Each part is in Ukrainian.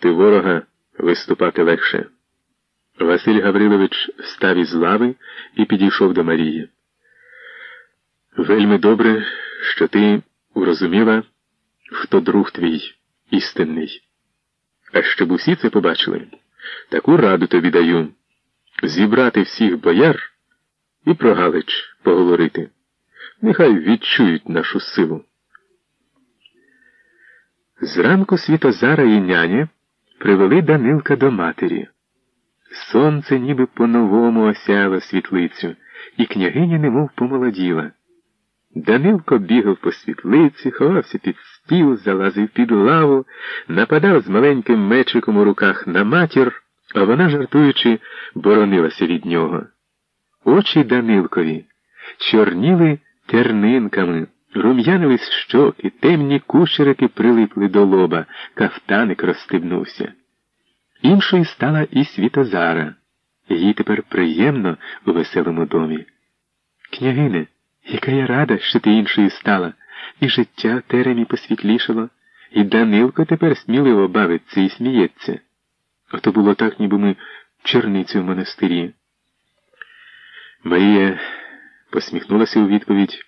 Проти ворога виступати легше. Василь Гаврилович встав із лави і підійшов до Марії. Вельми добре, що ти урозуміла, хто друг твій істинний. А щоб усі це побачили, таку раду тобі даю зібрати всіх бояр і про Галич поговорити. Нехай відчують нашу силу. Зранку Світозара і няня привели Данилка до матері. Сонце ніби по-новому осяяло світлицю, і княгиня немов помолоділа. Данилко бігав по світлиці, ховався під стіл, залазив під лаву, нападав з маленьким мечиком у руках на матір, а вона, жартуючи, боронилася від нього. Очі Данилкові чорніли тернинками, рум'янились щоки, темні кучерики прилипли до лоба, кафтаник розстебнувся. Іншою стала і Світозара. Їй тепер приємно у веселому домі. Княгине, яка я рада, що ти іншою стала, і життя теремі посвітлішало, і Данилко тепер сміливо бавиться і сміється. Ото було так, ніби ми черниці в монастирі. Марія посміхнулася у відповідь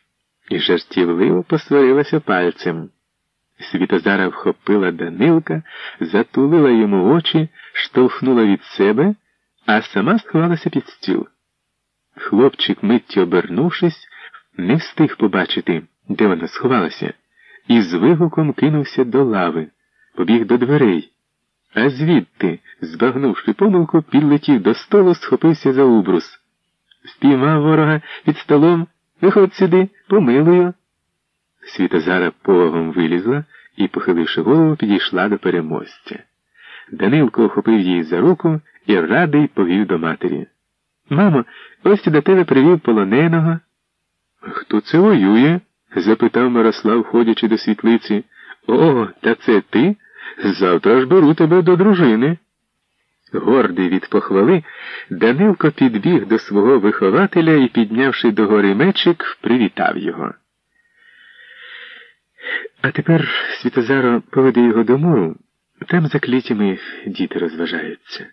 і жартівливо посварилася пальцем. Світозара вхопила Данилка, затулила йому очі, штовхнула від себе, а сама сховалася під стіл. Хлопчик, миттю обернувшись, не встиг побачити, де вона сховалася, і з вигуком кинувся до лави, побіг до дверей. А звідти, збагнувши помилку, підлетів до столу, схопився за убрус. Спіймав ворога під столом, виходь сюди, помилую. Світозара повагом вилізла і, похиливши голову, підійшла до переможця. Данилко охопив її за руку і радий повів до матері. Мамо, ось до тебе привів полоненого. Хто це воює? запитав Мирослав, ходячи до світлиці. О, та це ти? Завтра ж беру тебе до дружини. Гордий від похвали, Данилко підбіг до свого вихователя і, піднявши догори мечик, привітав його. А тепер, Світозаро, поведи його до муру, там за клітями діти розважаються.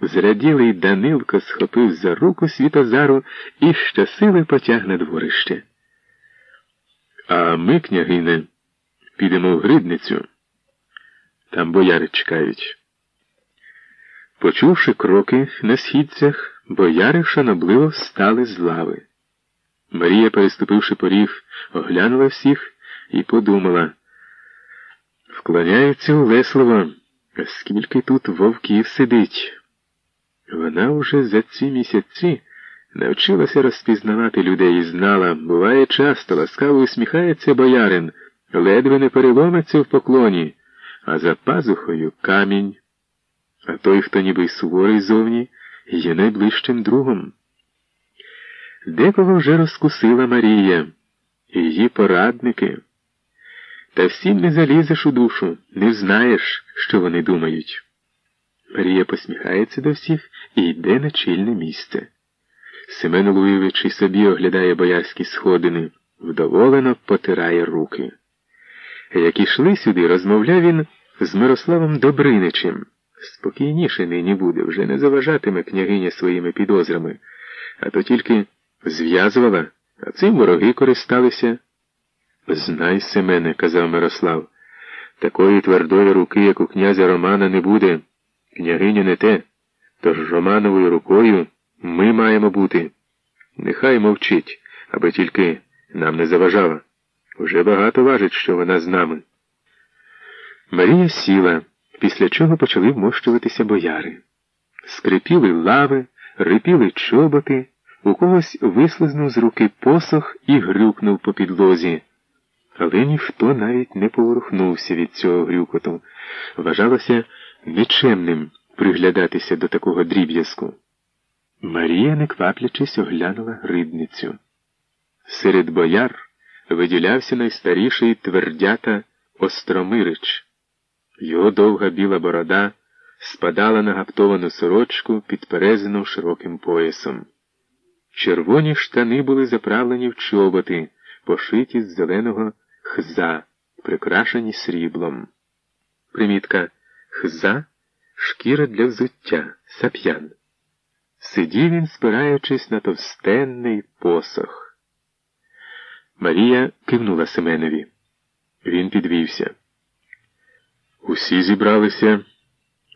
Зраділий Данилко схопив за руку Світозару і щосили потяг на дворище. А ми, княгине, підемо в гридницю. Там бояри чекають. Почувши кроки на східцях, бояри шанобливо встали з лави. Марія, переступивши поріг, оглянула всіх і подумала. Вклоняються у Леслова, скільки тут вовків сидить. Вона уже за ці місяці навчилася розпізнавати людей і знала, буває часто, ласкаво усміхається боярин, ледве не переломиться в поклоні, а за пазухою камінь. А той, хто ніби й суворий зовні, є найближчим другом. Декого вже розкусила Марія, її порадники. Та всім не залізеш у душу, не взнаєш, що вони думають. Марія посміхається до всіх і йде на чільне місце. Семен Луєвич і собі оглядає боярські сходини, вдоволено потирає руки. Як ішли сюди, розмовляв він з Мирославом Добриничем. Спокійніше нині буде, вже не заважатиме княгиня своїми підозрами, а то тільки зв'язувала, а цим вороги користалися. Знай, Семене, казав Мирослав, такої твердої руки, як у князя Романа, не буде. Княгиня не те, тож Романовою рукою ми маємо бути. Нехай мовчить, аби тільки нам не заважала. Уже багато важить, що вона з нами. Марія сіла, після чого почали вмощуватися бояри. Скрипіли лави, рипіли чоботи, у когось вислизнув з руки посох і грюкнув по підлозі. Але ніхто навіть не поворухнувся від цього грюкоту. Вважалося нечемним приглядатися до такого дріб'язку. Марія, не кваплячись, оглянула гридницю. Серед бояр виділявся найстаріший твердята Остромирич. Його довга біла борода спадала на гаптовану сорочку, підперезану широким поясом. Червоні штани були заправлені в чоботи, пошиті з зеленого хза, прикрашені сріблом. Примітка хза, шкіра для взуття, сап'ян. Сидів він, спираючись на товстенний посох. Марія кивнула Семенові. Він підвівся. Усі зібралися.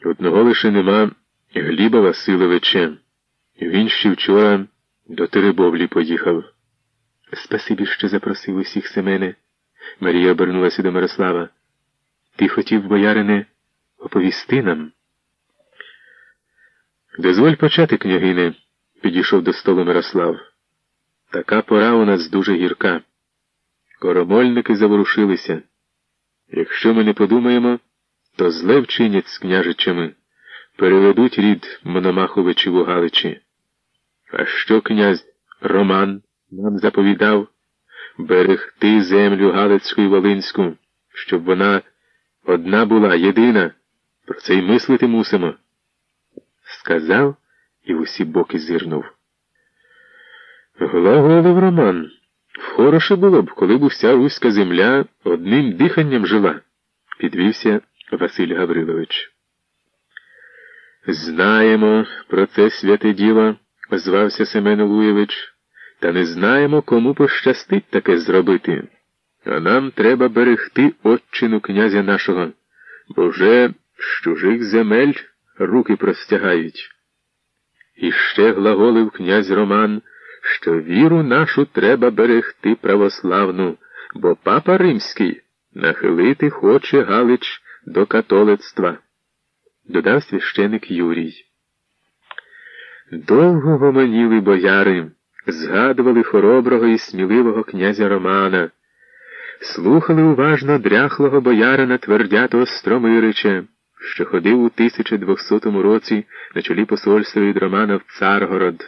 Одного лише нема Гліба Васильовича. Він ще вчора до Теребовлі поїхав. Спасибі, що запросив усіх Семене. Марія обернулася до Мирослава. Ти хотів, боярине, оповісти нам? Дозволь почати, княгине, підійшов до столу Мирослав. Така пора у нас дуже гірка. Коромольники заворушилися. Якщо ми не подумаємо, то зле вчинять з княжичами, переведуть рід Мономаховичів у Галичі. А що князь Роман нам заповідав берегти землю Галицьку і Волинську, щоб вона одна була єдина, про це й мислити мусимо. Сказав і в усі боки зирнув. Глаголив Роман. Хороше було б, коли б уся руська земля одним диханням жила, підвівся Василь Гаврилович. Знаємо про це святе діло, озвався Семен Луєвич, та не знаємо, кому пощастить таке зробити. А нам треба берегти отчину князя нашого, бо вже з чужих земель руки простягають. І ще глаголив князь Роман що віру нашу треба берегти православну, бо папа римський нахилити хоче Галич до католицтва, додав священик Юрій. Довго гомоніли бояри, згадували хороброго і сміливого князя Романа, слухали уважно дряхлого боярина твердятого Стромирича, що ходив у 1200 році на чолі посольства від Романа в Царгород.